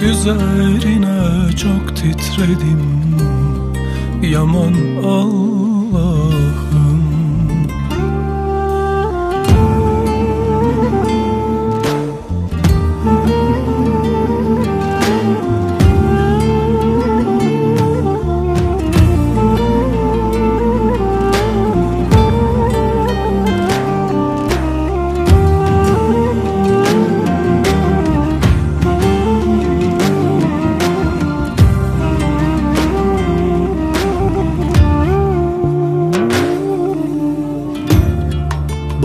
Üzerine çok titredim. Yaman Allah'ım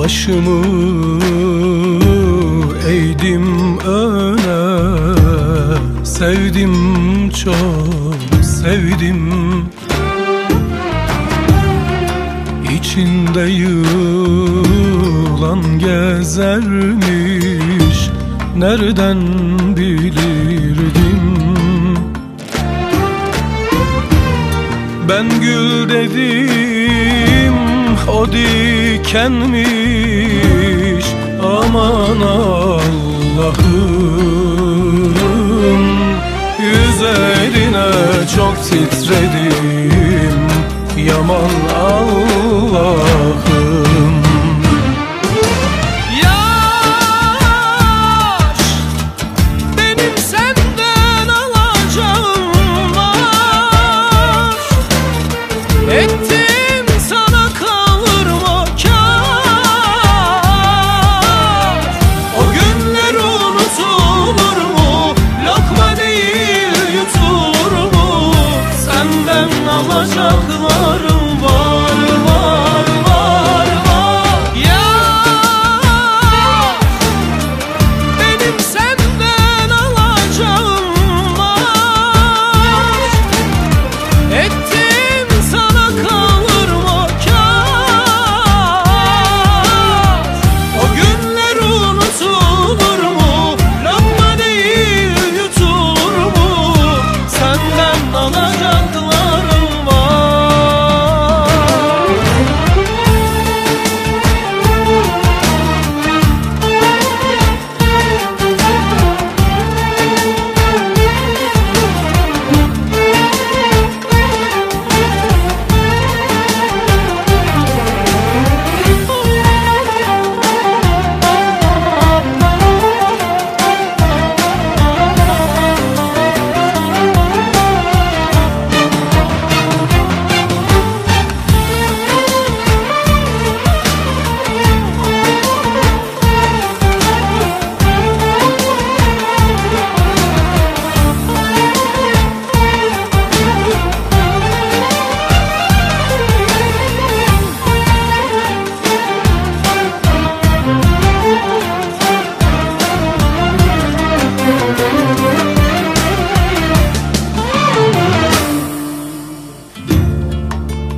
Başımı eğdim öne. Sevdim çok sevdim. İçinde yılan gezermiş. Nereden bilirdim? Ben gül dedim o dikenmiş. Aman Allah'ım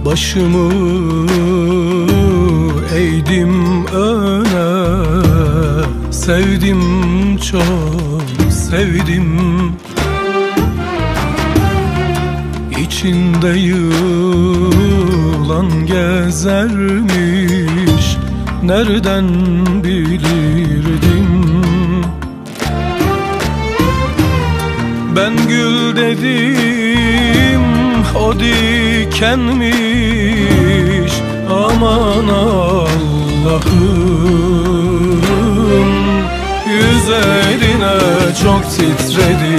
Başımı eğdim öne. Sevdim çok sevdim. İçinde yılan gezermiş. Nereden bilirdim Ben gül dedim o dikenmiş Aman Allah'ım. Üzerine çok titredim